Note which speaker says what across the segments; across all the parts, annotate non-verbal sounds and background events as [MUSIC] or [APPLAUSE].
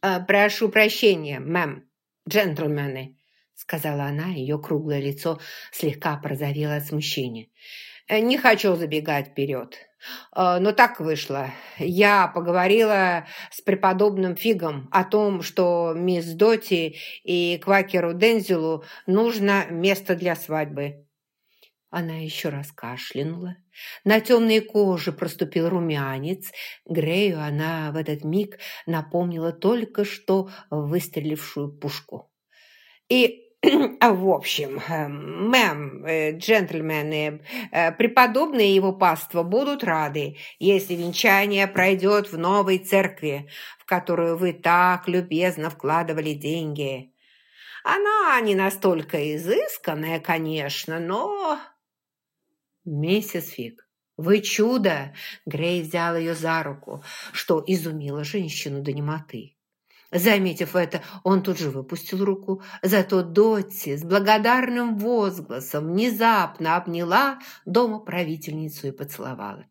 Speaker 1: «Э, «Прошу прощения, мэм, джентльмены», сказала она, ее круглое лицо слегка порозовело от смущения. «Э, «Не хочу забегать вперед, э, но так вышло. Я поговорила с преподобным Фигом о том, что мисс Доти и квакеру Дензелу нужно место для свадьбы». Она еще раз кашлянула. На темной коже проступил румянец. Грею она в этот миг напомнила только что выстрелившую пушку. И [CLEARS THROAT] в общем, мэм, э, джентльмены, э, преподобные его паства будут рады, если венчание пройдет в новой церкви, в которую вы так любезно вкладывали деньги. Она не настолько изысканная, конечно, но «Миссис Фиг, вы чудо!» Грей взял ее за руку, что изумило женщину до немоты. Заметив это, он тут же выпустил руку, зато Дотти с благодарным возгласом внезапно обняла домоправительницу и поцеловала.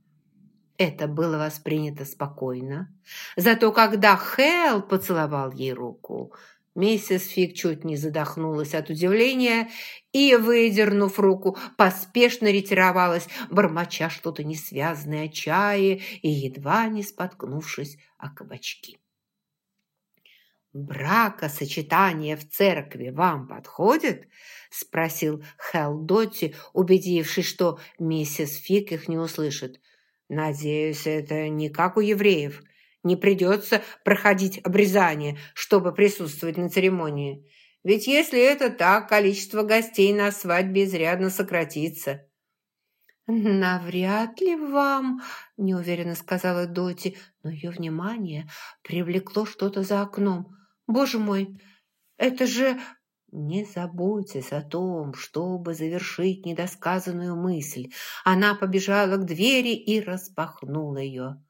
Speaker 1: Это было воспринято спокойно. Зато когда Хэл поцеловал ей руку, Миссис Фиг чуть не задохнулась от удивления и, выдернув руку, поспешно ретировалась, бормоча что-то несвязное о чае и едва не споткнувшись о кабачки. «Бракосочетание в церкви вам подходит?» – спросил Хелл Дотти, убедившись, что миссис Фиг их не услышит. «Надеюсь, это не как у евреев», не придется проходить обрезание, чтобы присутствовать на церемонии. Ведь если это так, количество гостей на свадьбе изрядно сократится». «Навряд ли вам», – неуверенно сказала Доти, но ее внимание привлекло что-то за окном. «Боже мой, это же...» «Не заботьтесь о том, чтобы завершить недосказанную мысль». Она побежала к двери и распахнула ее.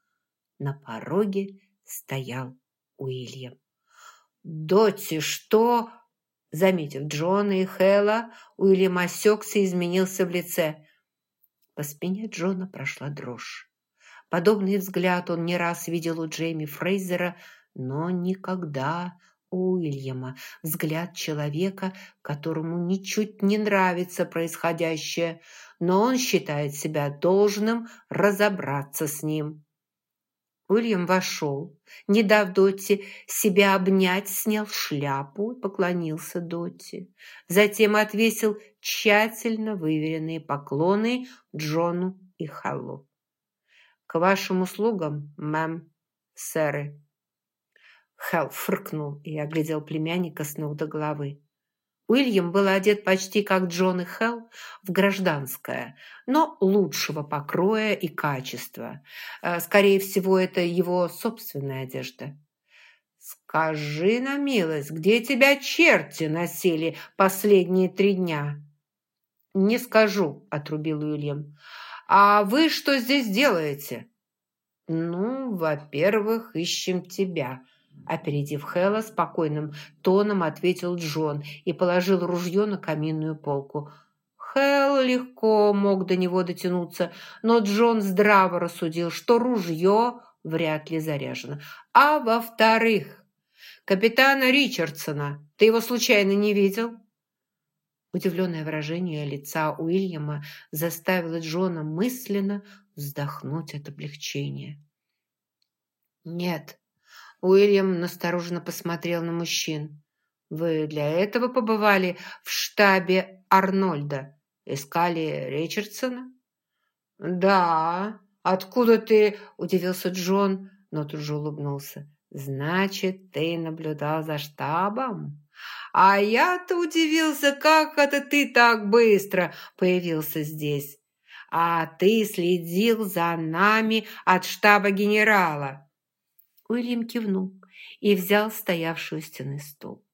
Speaker 1: На пороге стоял Уильям. «Дотти, что?» Заметив Джона и Хэлла, Уильям осекся и изменился в лице. По спине Джона прошла дрожь. Подобный взгляд он не раз видел у Джейми Фрейзера, но никогда у Уильяма. Взгляд человека, которому ничуть не нравится происходящее, но он считает себя должным разобраться с ним. Уильям вошел, не дав Дотти себя обнять, снял шляпу и поклонился Дотти. Затем отвесил тщательно выверенные поклоны Джону и Халлу. «К вашим услугам, мэм, сэры!» Хелл фыркнул и оглядел племянника с ног до головы. Уильям был одет почти как Джон и Хелл в гражданское, но лучшего покроя и качества. Э, скорее всего, это его собственная одежда. «Скажи на милость, где тебя черти носили последние три дня?» «Не скажу», – отрубил Уильям. «А вы что здесь делаете?» «Ну, во-первых, ищем тебя», Опередив Хэлла, спокойным тоном ответил Джон и положил ружье на каминную полку. Хэл легко мог до него дотянуться, но Джон здраво рассудил, что ружье вряд ли заряжено. А во-вторых, капитана Ричардсона, ты его случайно не видел? Удивленное выражение лица Уильяма заставило Джона мысленно вздохнуть от облегчения. «Нет, Уильям настороженно посмотрел на мужчин. «Вы для этого побывали в штабе Арнольда? Искали Ричардсона?» «Да. Откуда ты?» – удивился Джон, но тут же улыбнулся. «Значит, ты наблюдал за штабом?» «А я-то удивился, как это ты так быстро появился здесь?» «А ты следил за нами от штаба генерала?» Уильям кивнул и взял стоявшую стены стул.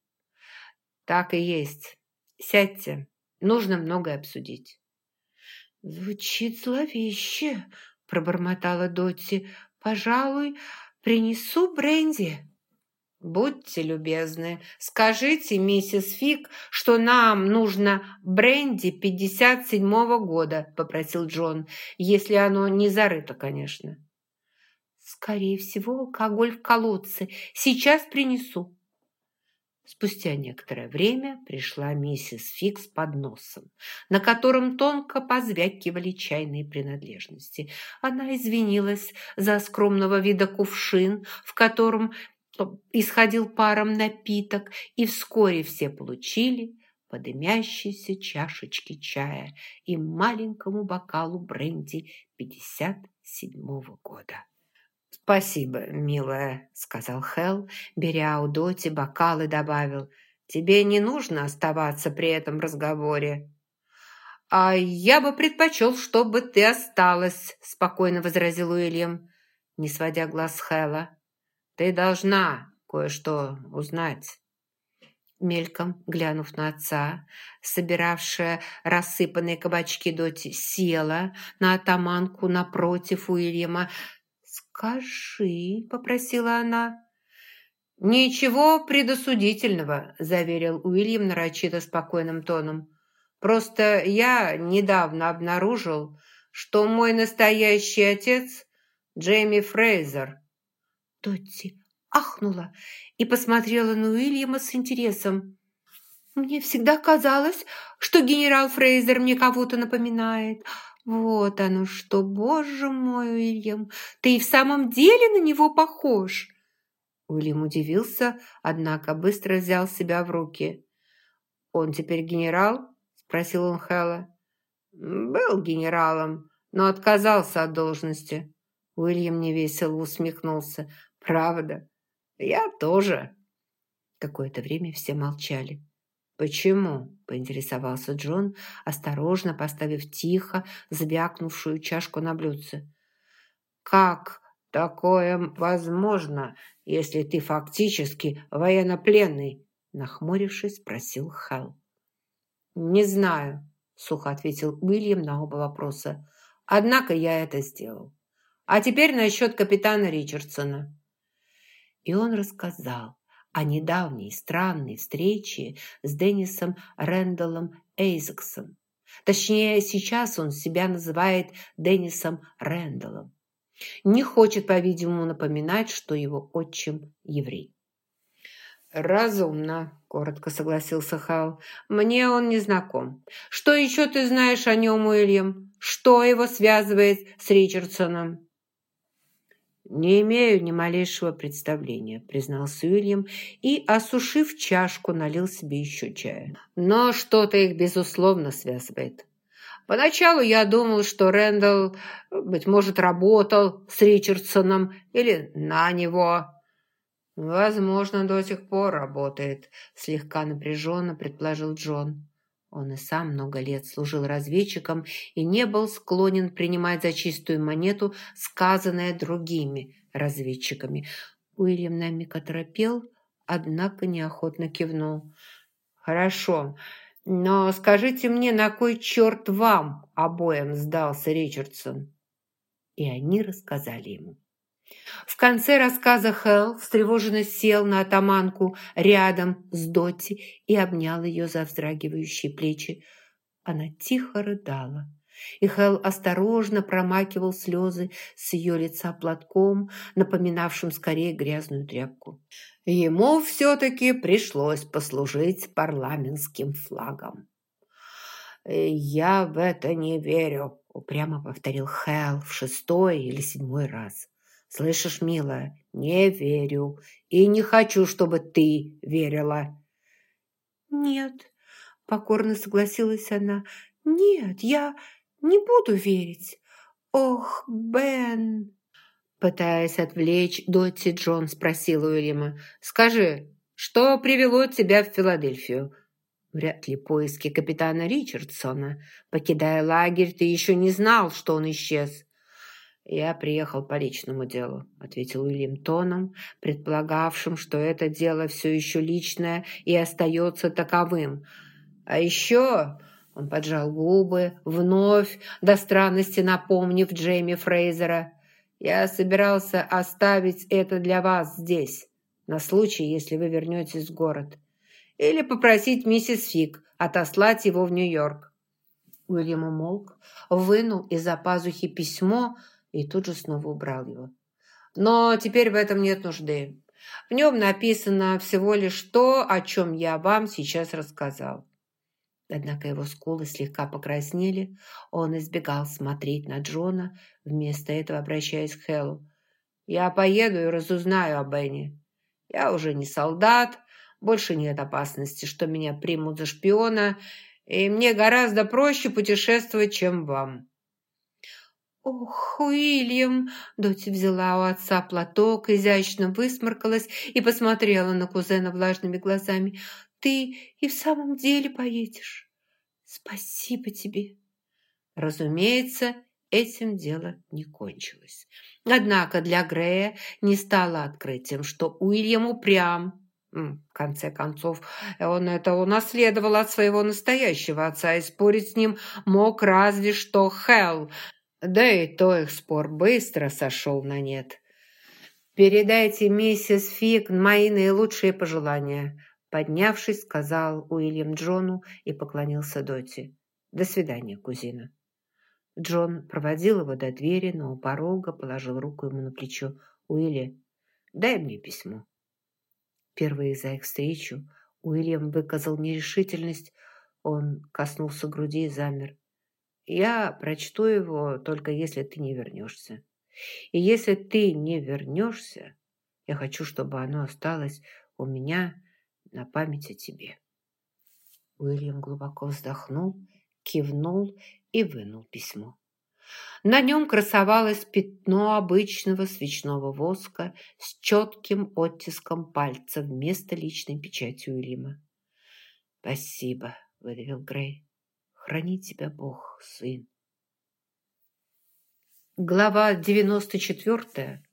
Speaker 1: «Так и есть. Сядьте. Нужно многое обсудить». «Звучит зловеще», – пробормотала Дотти. «Пожалуй, принесу бренди». «Будьте любезны, скажите, миссис Фик, что нам нужно бренди 57-го года», – попросил Джон, «если оно не зарыто, конечно». «Скорее всего, алкоголь в колодце. Сейчас принесу». Спустя некоторое время пришла миссис Фикс под носом, на котором тонко позвякивали чайные принадлежности. Она извинилась за скромного вида кувшин, в котором исходил паром напиток, и вскоре все получили по чашечке чая и маленькому бокалу бренди 57-го года. «Спасибо, милая», — сказал Хелл, беря у Доти бокал и добавил, «тебе не нужно оставаться при этом разговоре». «А я бы предпочел, чтобы ты осталась», — спокойно возразил Уильям, не сводя глаз Хэлла. «Ты должна кое-что узнать». Мельком глянув на отца, собиравшая рассыпанные кабачки Доти, села на атаманку напротив Уильяма. «Скажи», — попросила она. «Ничего предосудительного», — заверил Уильям нарочито спокойным тоном. «Просто я недавно обнаружил, что мой настоящий отец — Джейми Фрейзер». Дотти ахнула и посмотрела на Уильяма с интересом. «Мне всегда казалось, что генерал Фрейзер мне кого-то напоминает. Вот оно что, боже мой, Уильям, ты и в самом деле на него похож!» Уильям удивился, однако быстро взял себя в руки. «Он теперь генерал?» – спросил он Хэлла. «Был генералом, но отказался от должности». Уильям невесело усмехнулся. «Правда? Я тоже». Какое-то время все молчали. «Почему?» – поинтересовался Джон, осторожно поставив тихо звякнувшую чашку на блюдце. «Как такое возможно, если ты фактически военнопленный?» – нахмурившись, спросил Хелл. «Не знаю», – сухо ответил Уильям на оба вопроса. «Однако я это сделал. А теперь насчет капитана Ричардсона». И он рассказал, о недавней странной встрече с Деннисом Рэндаллом Эйзексом. Точнее, сейчас он себя называет Деннисом Рэндаллом. Не хочет, по-видимому, напоминать, что его отчим еврей. «Разумно», – коротко согласился Хал. «Мне он не знаком. Что еще ты знаешь о нем, Уильям? Что его связывает с Ричардсоном?» «Не имею ни малейшего представления», – признался Уильям и, осушив чашку, налил себе еще чая. «Но что-то их, безусловно, связывает. Поначалу я думал, что Рэндалл, быть может, работал с Ричардсоном или на него». «Возможно, до сих пор работает», – слегка напряженно предположил Джон. Он и сам много лет служил разведчиком и не был склонен принимать за чистую монету сказанное другими разведчиками. Уильям на миг оторопел, однако неохотно кивнул. «Хорошо, но скажите мне, на кой черт вам обоим сдался Ричардсон?» И они рассказали ему. В конце рассказа Хелл встревоженно сел на атаманку рядом с Дотти и обнял ее за вздрагивающие плечи. Она тихо рыдала, и Хелл осторожно промакивал слезы с ее лица платком, напоминавшим скорее грязную тряпку. Ему все-таки пришлось послужить парламентским флагом. «Я в это не верю», – упрямо повторил Хелл в шестой или седьмой раз. Слышишь, милая, не верю и не хочу, чтобы ты верила. Нет, покорно согласилась она. Нет, я не буду верить. Ох, Бен. Пытаясь отвлечь, Дотти Джон спросила Уильяма. «Скажи, что привело тебя в Филадельфию?» Вряд ли поиски капитана Ричардсона. Покидая лагерь, ты еще не знал, что он исчез. «Я приехал по личному делу», – ответил Уильям тоном, предполагавшим, что это дело все еще личное и остается таковым. «А еще...» – он поджал губы, вновь до странности напомнив Джейми Фрейзера. «Я собирался оставить это для вас здесь, на случай, если вы вернетесь в город. Или попросить миссис Фиг отослать его в Нью-Йорк». Уильям умолк, вынул из-за пазухи письмо – и тут же снова убрал его. Но теперь в этом нет нужды. В нем написано всего лишь то, о чем я вам сейчас рассказал. Однако его скулы слегка покраснели. Он избегал смотреть на Джона, вместо этого обращаясь к Хеллу. «Я поеду и разузнаю об Энни. Я уже не солдат, больше нет опасности, что меня примут за шпиона, и мне гораздо проще путешествовать, чем вам».
Speaker 2: «Ох, Уильям!» Дотти взяла у отца платок, изящно высморкалась и посмотрела на кузена влажными глазами. «Ты и в самом деле поедешь? Спасибо тебе!»
Speaker 1: Разумеется, этим дело не кончилось. Однако для Грея не стало открытием, что Уильям упрям. В конце концов, он это унаследовал от своего настоящего отца, и спорить с ним мог разве что Хелл, да и то их спор быстро сошел на нет. «Передайте миссис Фиг мои наилучшие пожелания», поднявшись, сказал Уильям Джону и поклонился Доти. «До свидания, кузина». Джон проводил его до двери, но у порога положил руку ему на плечо. «Уилли, дай мне письмо». Впервые за их встречу Уильям выказал нерешительность. Он коснулся груди и замер. Я прочту его, только если ты не вернешься. И если ты не вернешься, я хочу, чтобы оно осталось у меня на память о тебе». Уильям глубоко вздохнул, кивнул и вынул письмо. На нем красовалось пятно обычного свечного воска с четким оттиском пальца вместо личной печати Уильяма. «Спасибо», — выдавил Грей. Храни тебя Бог, сын. Глава 94.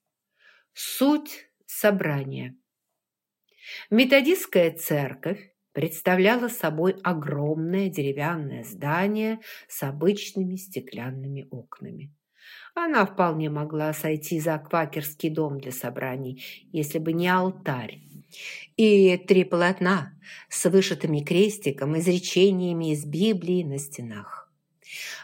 Speaker 1: Суть собрания. Методистская церковь представляла собой огромное деревянное здание с обычными стеклянными окнами. Она вполне могла сойти за квакерский дом для собраний, если бы не алтарь, и три полотна с вышитыми крестиком, изречениями из Библии на стенах.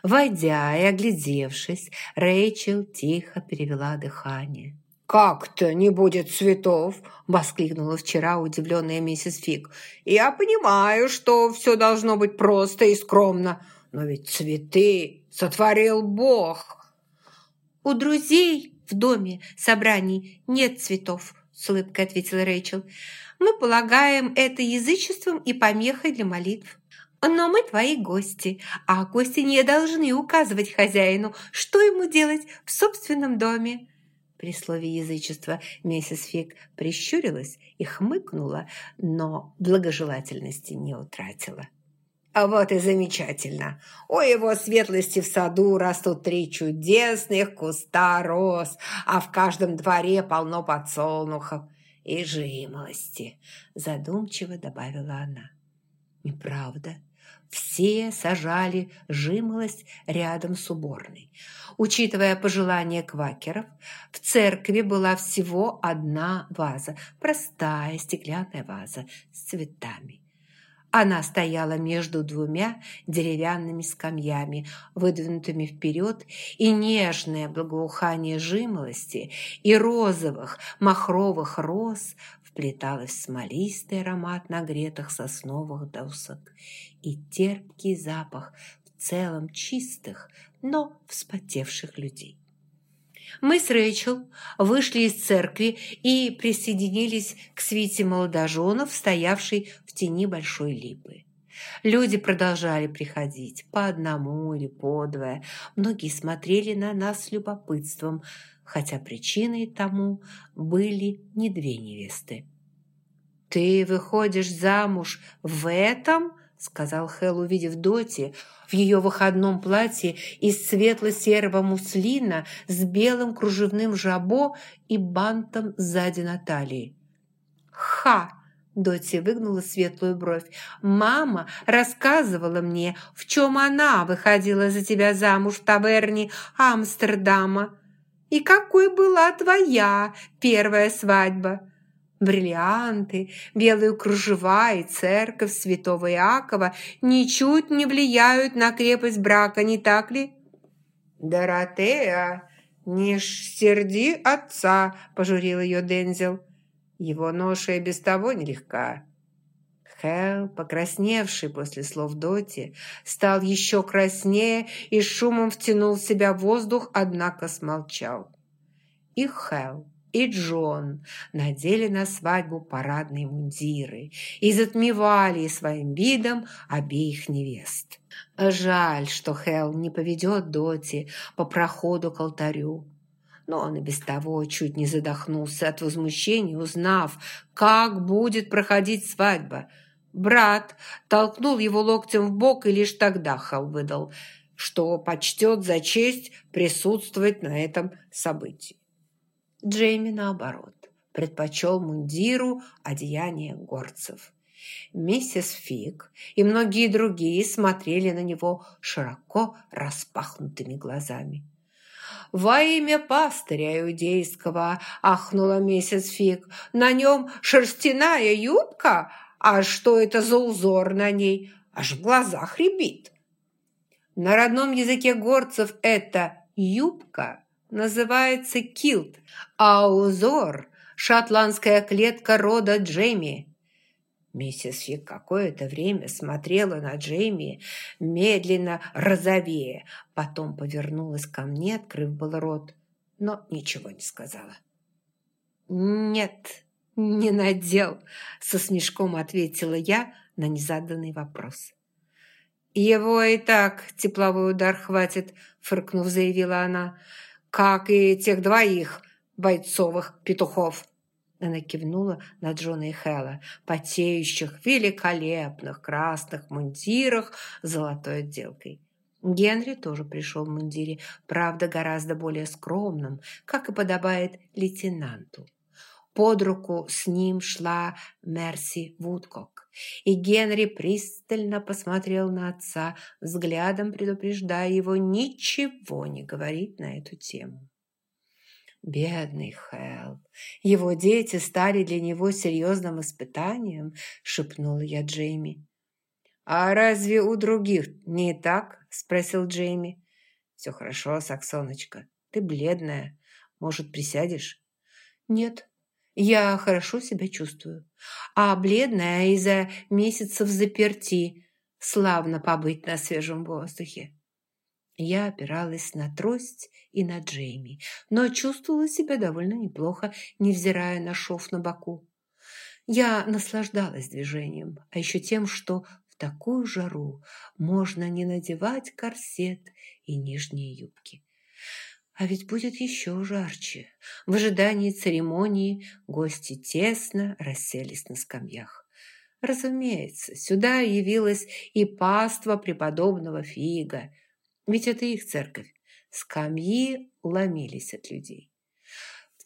Speaker 1: Войдя и оглядевшись, Рэйчел тихо перевела дыхание.
Speaker 3: «Как-то не будет цветов!» – воскликнула вчера удивленная миссис Фиг. «Я понимаю, что все должно быть просто и скромно, но ведь цветы сотворил Бог!»
Speaker 2: «У друзей в доме собраний нет цветов», с улыбкой ответила Рэйчел. «Мы полагаем это язычеством и помехой для молитв. Но мы твои гости, а гости не должны указывать хозяину, что ему делать в собственном доме».
Speaker 1: При слове язычества миссис Фиг прищурилась и хмыкнула, но благожелательности не утратила.
Speaker 3: А вот и замечательно. У его светлости в саду растут три чудесных куста роз, а в каждом дворе полно подсолнухов и жимолости, задумчиво добавила она. Неправда. Все сажали жимолость рядом с уборной. Учитывая пожелания квакеров, в церкви была всего одна ваза, простая стеклянная ваза с цветами. Она стояла между двумя деревянными скамьями, выдвинутыми вперед, и нежное благоухание жимолости и розовых махровых роз вплеталось в смолистый аромат нагретых сосновых досок и терпкий запах в целом чистых, но вспотевших людей. Мы с Рэйчел вышли из церкви и присоединились к свите молодоженов, стоявшей в тени большой липы. Люди продолжали приходить по одному или по двое. Многие смотрели на нас с любопытством, хотя причиной тому были не две невесты. «Ты выходишь замуж в этом?» – сказал Хелл, увидев Доти в ее выходном платье из светло-серого муслина с белым кружевным жабо и бантом сзади на талии. «Ха!» – Доти выгнула светлую бровь. «Мама рассказывала мне, в чем она выходила за тебя замуж в таверне Амстердама. И какой была твоя первая свадьба?» Бриллианты, белые кружева и церковь святого Иакова ничуть не влияют на крепость брака, не так ли? «Доротея, «Не серди отца!» – пожурил ее Дензел. «Его ноша и без того нелегка». Хэл, покрасневший после слов Доти, стал еще краснее и шумом втянул в себя воздух, однако смолчал. И Хэл, и Джон надели на свадьбу парадные мундиры и затмевали своим видом обеих невест. Жаль, что Хелл не поведет Доти по проходу к алтарю. Но он и без того чуть не задохнулся от возмущения, узнав, как будет проходить свадьба. Брат толкнул его локтем в бок, и лишь тогда Хелл выдал, что почтет за честь присутствовать на этом событии. Джейми, наоборот, предпочел мундиру одеяние горцев. Миссис Фиг и многие другие смотрели на него широко распахнутыми глазами. «Во имя пастыря иудейского!» – ахнула миссис Фиг. «На нем шерстяная юбка? А что это за узор на ней? Аж в глазах рябит!» На родном языке горцев это «юбка» называется килт, а узор – шотландская клетка рода Джейми. Миссис Фиг какое-то время смотрела на Джейми, медленно розовее, потом повернулась ко мне, открыв был рот, но ничего не сказала. «Нет, не надел», – со смешком ответила я на незаданный вопрос. «Его и так тепловой удар хватит», – фыркнув, заявила она, – «как и тех двоих бойцовых петухов». Она кивнула на Джона и Хэлла, потеющих, великолепных красных мундирах с золотой отделкой. Генри тоже пришел в мундире, правда, гораздо более скромным, как и подобает лейтенанту. Под руку с ним шла Мерси Вудкок, и Генри пристально посмотрел на отца, взглядом предупреждая его ничего не говорить на эту тему. Бедный Хэл. Его дети стали для него серьезным испытанием, шепнула я Джейми. А разве у других не так? Спросил Джейми. Все хорошо, Саксоночка. Ты бледная. Может, присядешь? Нет, я хорошо себя чувствую. А бледная из-за месяцев заперти. Славно побыть на свежем воздухе. Я опиралась на трость и на Джейми, но чувствовала себя довольно неплохо, невзирая на шов на боку. Я наслаждалась движением, а еще тем, что в такую жару можно не надевать корсет и нижние юбки. А ведь будет еще жарче. В ожидании церемонии гости тесно расселись на скамьях. Разумеется, сюда явилась и паства преподобного Фига – ведь это их церковь. Скамьи ломились от людей.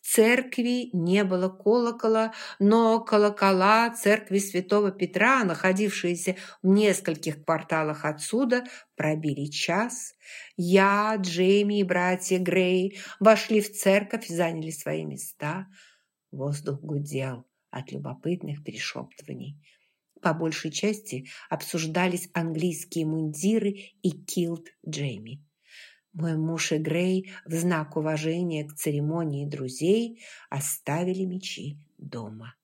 Speaker 3: Церкви не было колокола, но колокола церкви святого Петра, находившиеся в нескольких кварталах отсюда, пробили час. Я, Джейми и братья Грей вошли в церковь и заняли свои места. Воздух гудел от любопытных перешептываний. По большей части обсуждались английские мундиры и килт Джейми. Мой муж и Грей в знак уважения к церемонии друзей оставили мечи дома.